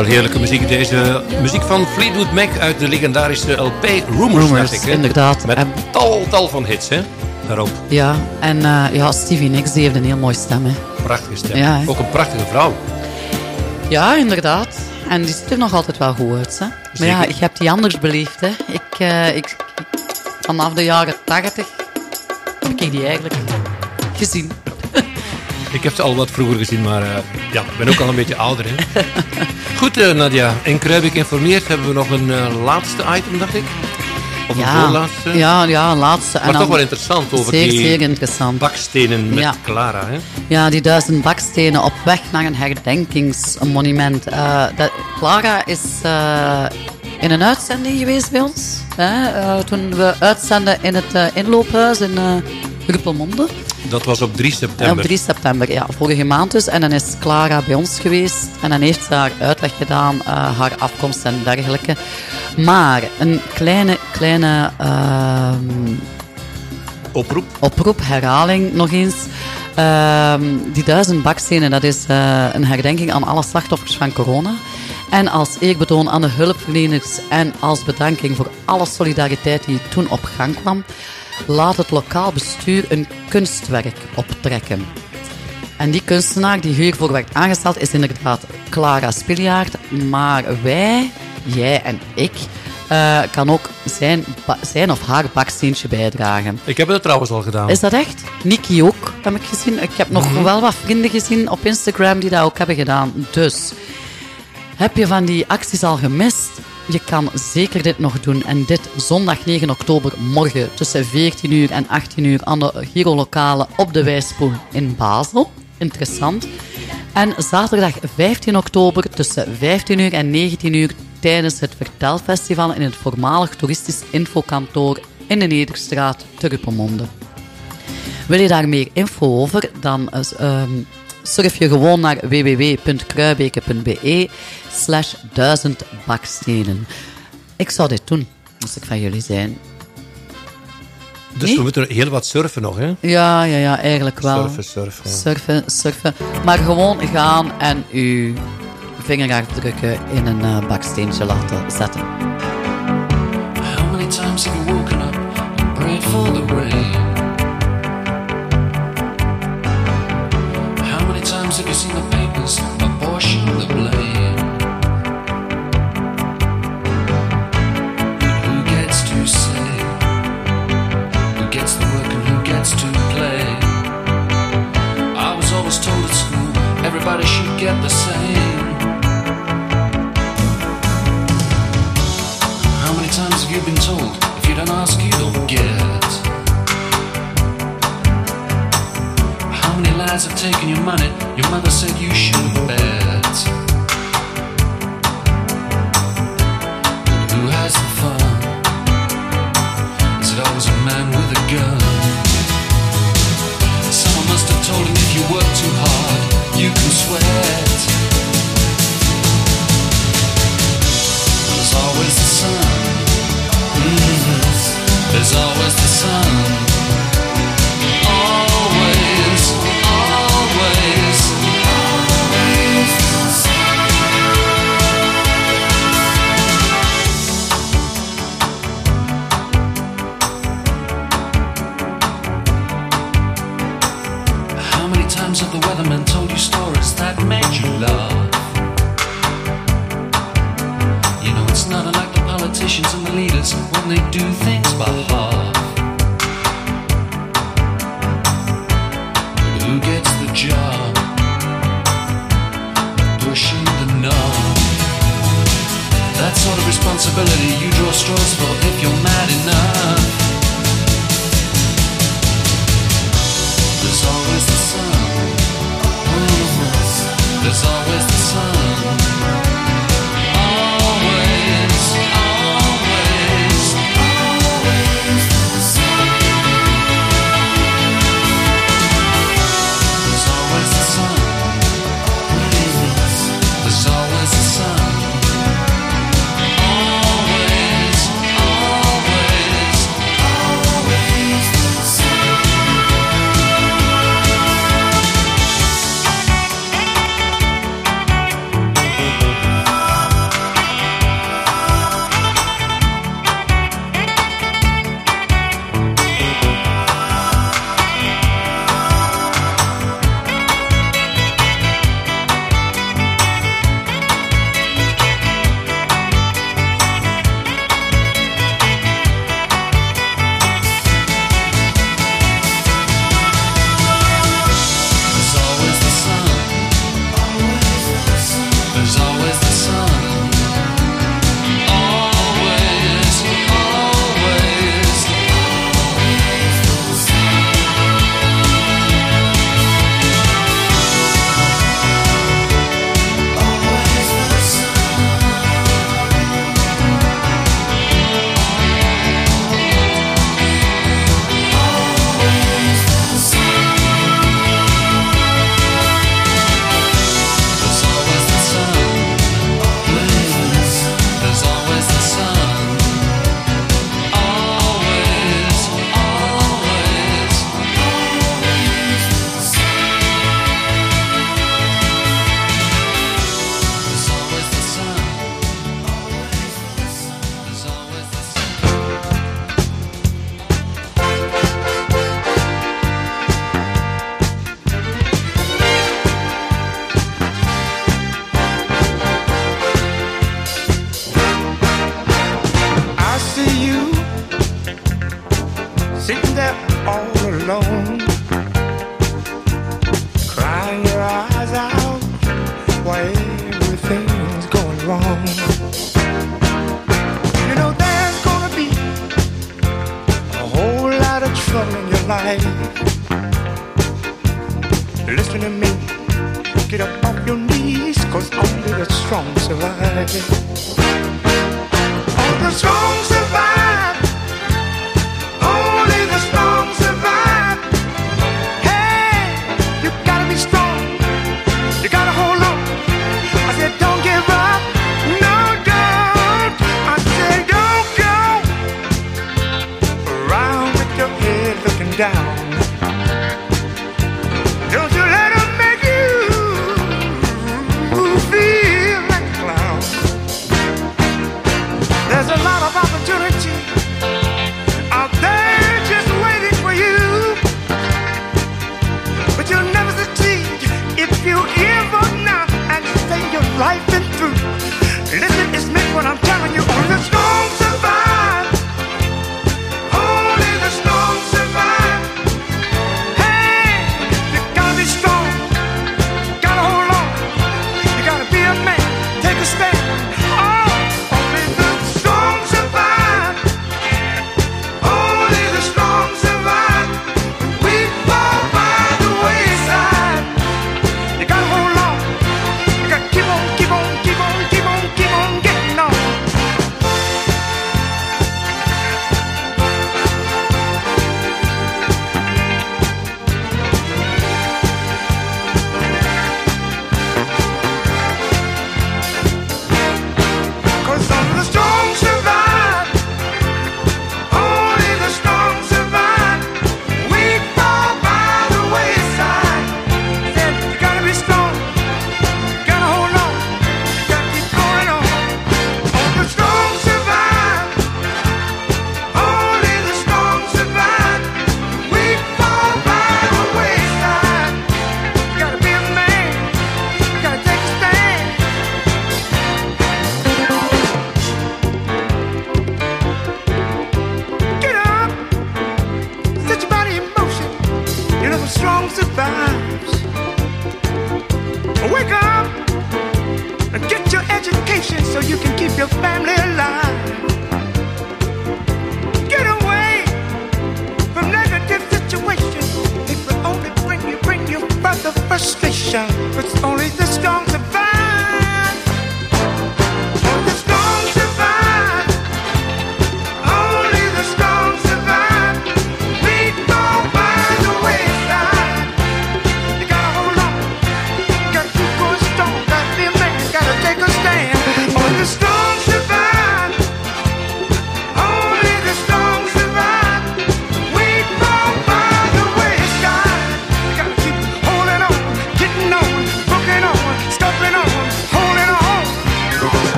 Wel heerlijke muziek. Deze muziek van Fleetwood Mac uit de legendarische LP Rumors, Rumors, ik, inderdaad. Met En- tal, tal van hits, hè? Daarop. Ja, en eh, ja, Stevie Nicks die heeft een heel mooie stem. Hè. Prachtige stem. Ja. Ook een prachtige vrouw. Ja, inderdaad. En die ziet er nog altijd wel goed uit. Hè. Maar ja, ik heb die anders beleefd. Hè. Ik, eh, ik, vanaf de jaren 80 heb ik die eigenlijk gezien. Ik heb ze al wat vroeger gezien, maar eh, ja, ik ben ook al een beetje ouder. Hè? Goed, eh, Nadia. En Kruibik informeert. Hebben we nog een eh, laatste item, dacht ik? Of een Ja, voorlaatste? ja, ja, een laatste. En Maar toch wel interessant over zeer, die zeer interessant. bakstenen met Ja. Clara. Hè? Ja, die duizend bakstenen op weg naar een herdenkingsmonument. Eh, dat, Clara is in een uitzending geweest bij ons. Hè, toen we uitzenden in het inloophuis in Ruppelmonde. Dat was op 3 Eh, september. Op 3 september, ja, vorige maand dus. En dan is Clara bij ons geweest. En dan heeft ze haar uitleg gedaan, eh, haar afkomst en dergelijke. Maar een kleine, kleine ehm, oproep. oproep, herhaling nog eens. Ehm, die duizend bakstenen, dat is eh, een herdenking aan alle slachtoffers van corona. En als eerbetoon aan de hulpverleners en als bedanking voor alle solidariteit die toen op gang kwam, laat het lokaal bestuur een kunstwerk optrekken. En die kunstenaar die hiervoor werd aangesteld is inderdaad Clara Spiljaard. Maar wij, jij en ik, eh, kan ook zijn, zijn of haar baksteentje bijdragen. Ik heb het trouwens al gedaan. Is dat echt? Nikki ook, heb ik gezien. Ik heb nog Mhm. wel wat vrienden gezien op Instagram die dat ook hebben gedaan. Dus, heb je van die acties al gemist? Je kan zeker dit nog doen. En dit zondag 9 oktober, morgen tussen 14 uur en 18 uur aan de Giro op de Wijspoel in Basel. Interessant. En zaterdag 15 oktober tussen 15 uur en 19 uur tijdens het Vertelfestival in het voormalig toeristisch infokantoor in de Nederstraat te Ruppelmonde. Wil je daar meer info over, dan eh, ehm, surf je gewoon naar www.kruibeke.be slash duizend bakstenen. Ik zou dit doen, als ik van jullie zijn. Dus Nee? we moeten heel wat surfen nog, hè? Ja, ja, ja, eigenlijk wel. Surfen, surfen. ja. Surfen, surfen. Maar gewoon gaan en uw vingerafdrukken in een eh, baksteentje laten zetten. How many times have you woken up and prayed for the rain? The papers the blame? Who gets to say? Who gets the work and who gets to play? I was always told at school everybody should get the same. How many times have you been told if you don't ask, you Lads have taken your money? Your mother said you should bet. Who has the fun? Is it always a man with a gun? Someone must have told him if you work too hard, you can sweat. There's always the sun. Mhm. There's always the sun. They do things by. But who gets the job? Pushing the knob. That sort of responsibility you draw straws for if you're mad enough. There's always the sun. There's always the sun.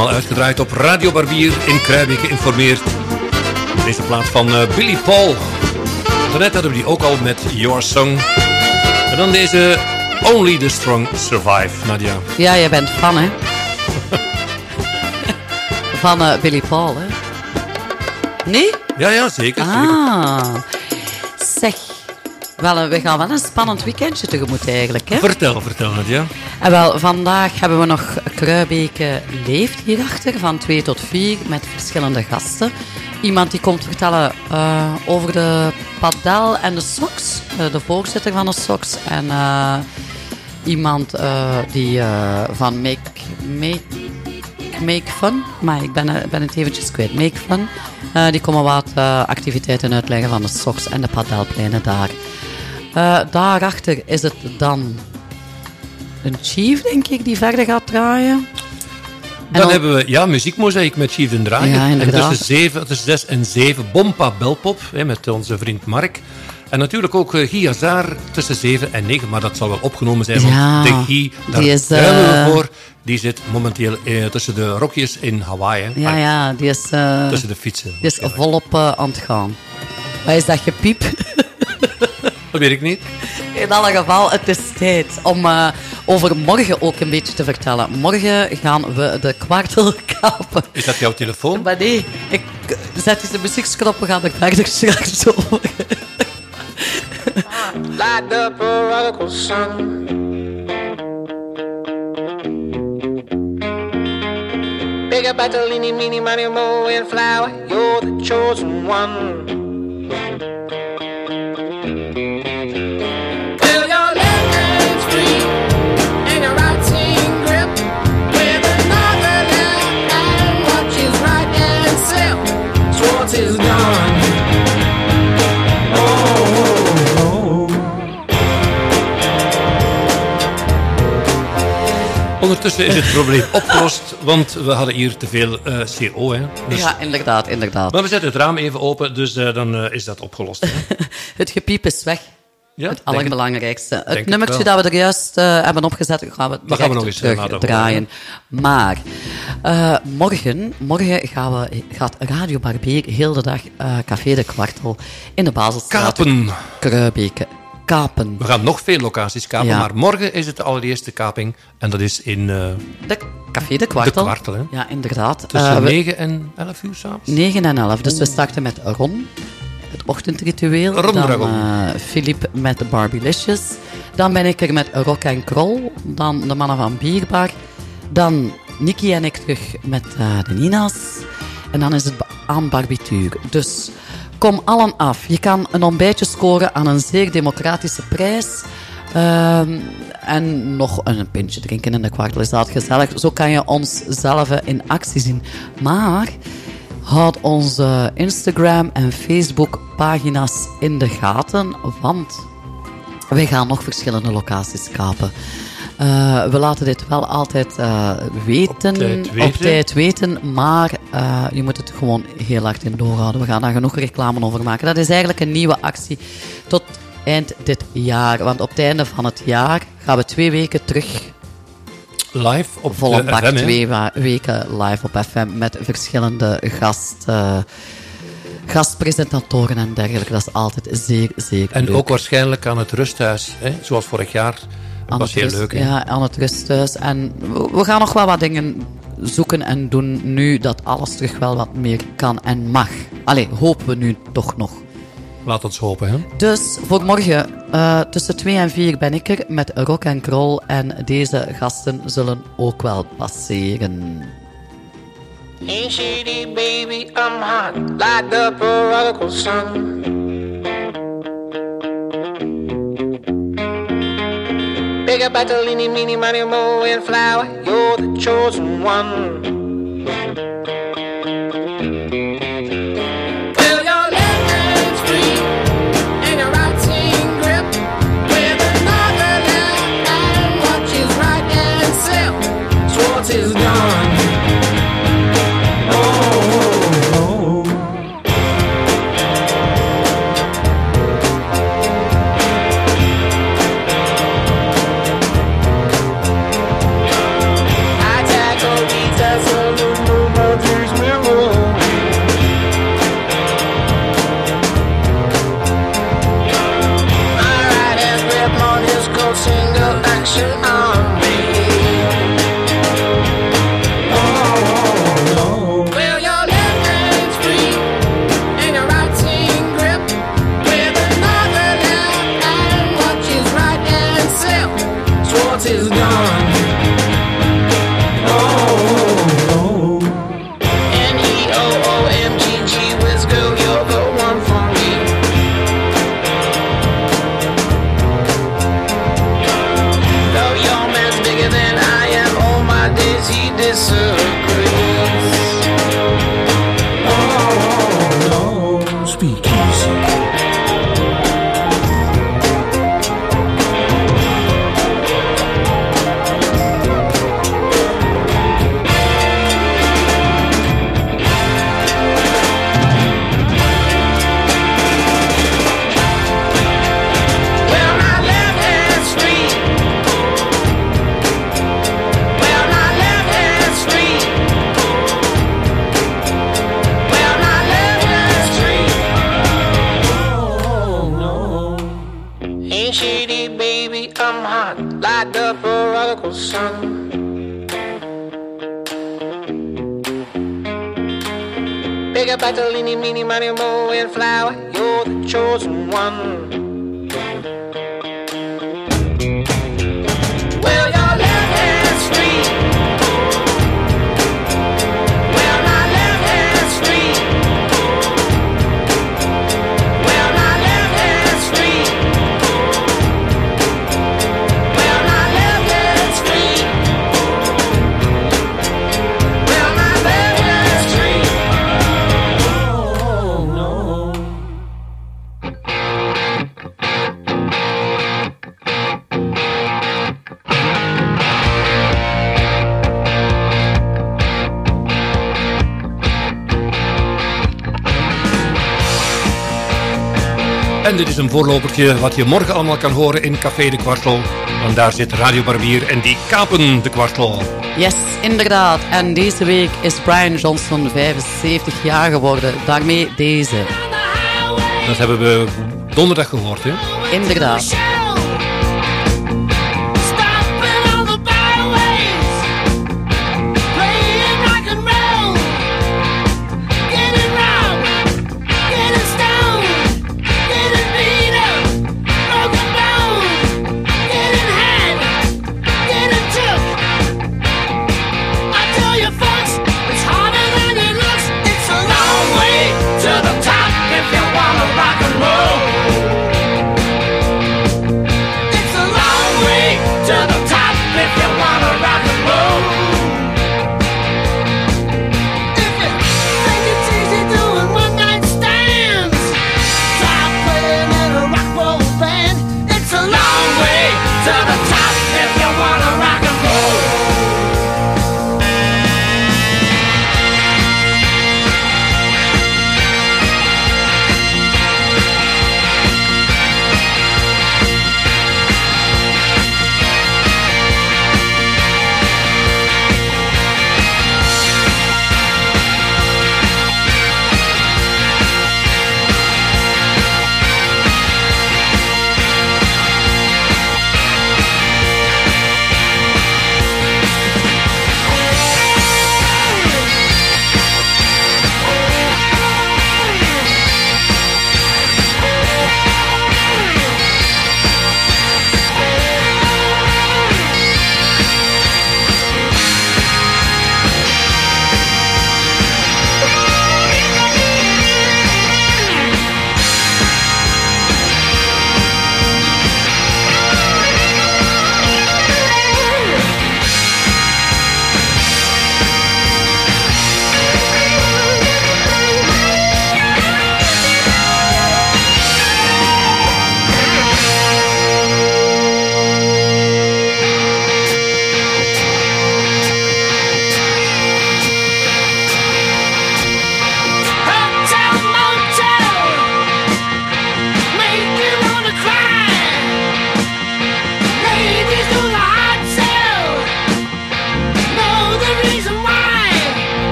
Allemaal uitgedraaid op Radio Barbier in Kruijbeek geïnformeerd. Deze plaat van eh, Billy Paul. Daarnet hadden we die ook al met Your Song. En dan deze Only the Strong Survive, Nadia. Ja, jij bent fan, hè? van eh, Billy Paul, hè? Nee? Ja, ja, zeker. Ah. Zeker. Zeg, wel, eh, we gaan wel een spannend weekendje tegemoet eigenlijk, hè? Vertel, vertel, Nadia. En wel, vandaag hebben we nog Kruibeke Leeft hierachter, van 2 tot 4, met verschillende gasten. Iemand die komt vertellen eh, over de padel en de soks, eh, de voorzitter van de soks. En eh, iemand die van Make, Make, Make Fun, maar ik ben, ben het eventjes kwijt, Make Fun. Die komen wat activiteiten uitleggen van de soks en de padelpleinen daar. Daarachter is het dan een chief, denk ik, die verder gaat draaien. Dan dan- hebben we ja, muziekmozaïek met Chief den Draaier. Ja, en tussen, zeven, tussen zes en zeven Bompa Belpop hè, met onze vriend Mark. En natuurlijk ook uh, Guy Hazard tussen 7 en 9, maar dat zal wel opgenomen zijn. Want de Guy, daar die is, eh, we voor. Die zit momenteel eh, tussen de rokjes in Hawaii. Hè. Ja, Ah, ja, die is, Tussen de fietsen. die is volop aan het gaan. Wat is dat gepiep? Dat weet ik niet. In alle geval, het is tijd om over morgen ook een beetje te vertellen. Morgen gaan we de kwartel kapen. Is dat jouw telefoon? Maar nee, ik zet eens de muzieksknop, we gaan er verder straks over. Light up prodigal son. Big up Bartolini, meeny, money, mo, and flower. You're the chosen one. Is gone. Ondertussen is het probleem opgelost, want we hadden hier te veel eh, CO. Hè. Dus- Ja, inderdaad, inderdaad. Maar we zetten het raam even open, dus eh, dan eh, is dat opgelost. Hè. Het gepiep is weg. Ja, het allerbelangrijkste. Het het nummertje dat we er juist eh, hebben opgezet, gaan we Dat gaan we nog eens, terugdraaien. Maar eh, morgen, morgen gaan we, gaat Radio Barbier heel de dag eh, Café de Kwartel in de Baselstraat. Kapen. Kruibeke. Kapen. We gaan nog veel locaties kapen, Ja. maar morgen is het de allereerste kaping. En dat is in De Café de Kwartel. de kwartel. Hè. Ja, inderdaad. Tussen we- 9 en 11 uur s'avonds. 9 en 11. Dus we starten met Ron, het ochtendritueel. Ron dan eh, Philippe met de Barbielicious. Dan ben ik er met Rock en Kroll. Dan de mannen van Bierbar. Dan Nicky en ik terug met eh, de Nina's. En dan is het aan barbituur. Dus kom allen af. Je kan een ontbijtje scoren aan een zeer democratische prijs. Ehm, en nog een pintje drinken in de kwartel is dat gezellig. Zo kan je ons zelf in actie zien. Maar houd onze Instagram en Facebook pagina's in de gaten, want wij gaan nog verschillende locaties kapen. Eh, we laten dit wel altijd eh, weten, tijd weten. op tijd weten, maar eh, je moet het gewoon heel hard in doorhouden. We gaan daar genoeg reclame over maken. Dat is eigenlijk een nieuwe actie tot eind dit jaar. Want op het einde van het jaar gaan we twee weken terug Live op volle bak FM, twee weken live op FM met verschillende gast, eh, gastpresentatoren en dergelijke. Dat is altijd zeer, zeer En leuk. ook waarschijnlijk aan het rusthuis, hè, zoals vorig jaar. Dat aan was heel rust- leuk. hè. Ja, aan het rusthuis. En we, we gaan nog wel wat dingen zoeken en doen nu dat alles terug wel wat meer kan en mag. Allee, hopen we nu toch nog. Laat ons hopen. Hè. Dus voor morgen eh, tussen 2 en 4 ben ik er met Rock en Kroll. En deze gasten zullen ook wel passeren. Ain't shady, baby, I'm hot. Light the prodigal son. Big up Bartolini, meeny, money, mo, and flower. You're the chosen one. Leany, meeny, miny, mo, and flower. You're the chosen one. Dit is een voorlopertje wat je morgen allemaal kan horen in Café de Kwartel. Want daar zit Radio Barbier en die kapen de kwartel. Yes, inderdaad. En deze week is Brian Johnson 75 jaar geworden. Daarmee deze. Dat hebben we donderdag gehoord, hè? Inderdaad.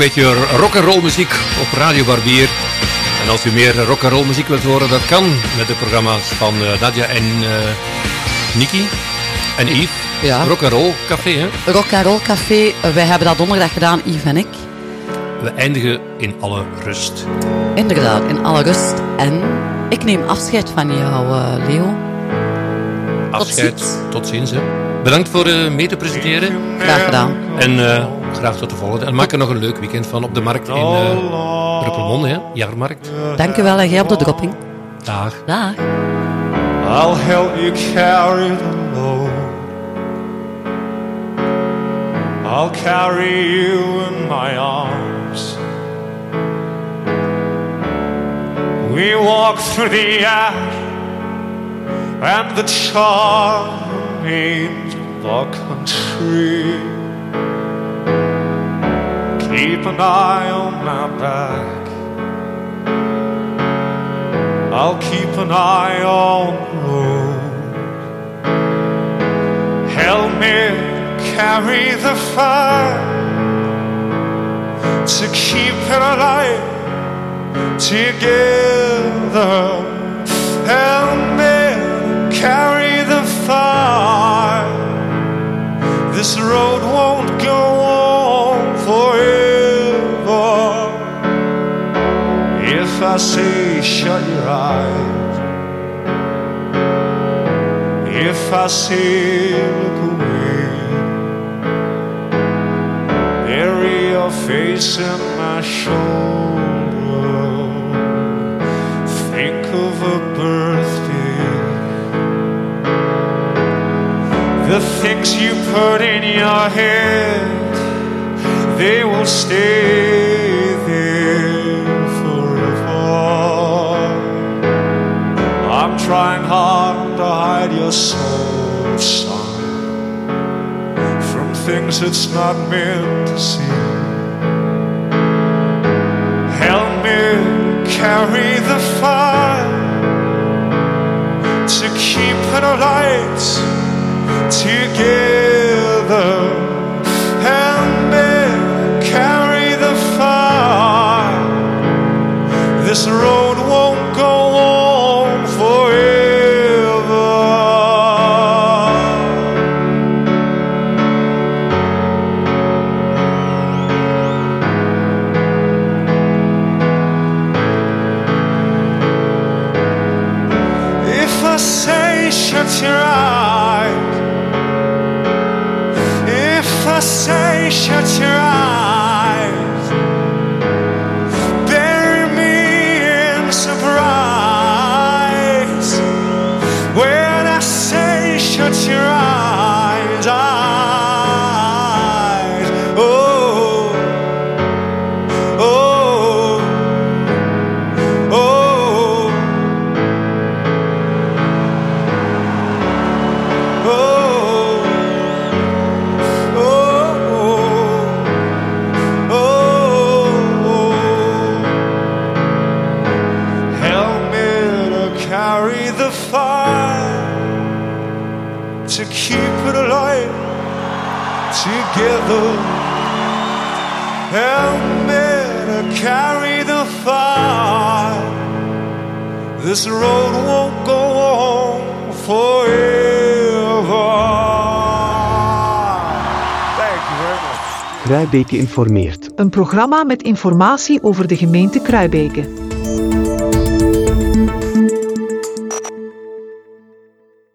Beetje rock and roll muziek op Radio Barbier. En als u meer rock and roll muziek wilt horen, dat kan met de programma's van eh, Nadia en eh Niki en Yves. Ja. Rock and roll café, hè? Rock and Roll Café, wij hebben dat donderdag gedaan, Yves en ik. we eindigen in alle rust. Inderdaad, in alle rust. En ik neem afscheid van jou, eh, Leo. Afscheid, tot ziens. Hè. Bedankt voor eh, mee te presenteren. Graag gedaan. En graag tot de volgende. En maak er nog een leuk weekend van op de markt in uh, Ruppelmonde, hè? jaarmarkt. Dank u wel en jij op de dropping. Dag. Dag. I'll help you carry the load. I'll carry you in my arms. We walk through the ash and the remains of our country. Keep an eye on my back. I'll keep an eye on the road. Help me carry the fire to keep it alive together. Help me carry the fire. This road won't go on forever. If I say shut your eyes, if I say look away, bury your face in my shoulder. Think of a birthday. The things you put in your head, they will stay there forever. I'm trying hard to hide your soul, son, from things it's not meant to see. Help me carry the fire to keep it alight together. This road This road won't go on forever. Thank you very much. Kruibeke informeert. Een programma met informatie over de gemeente Kruibeke.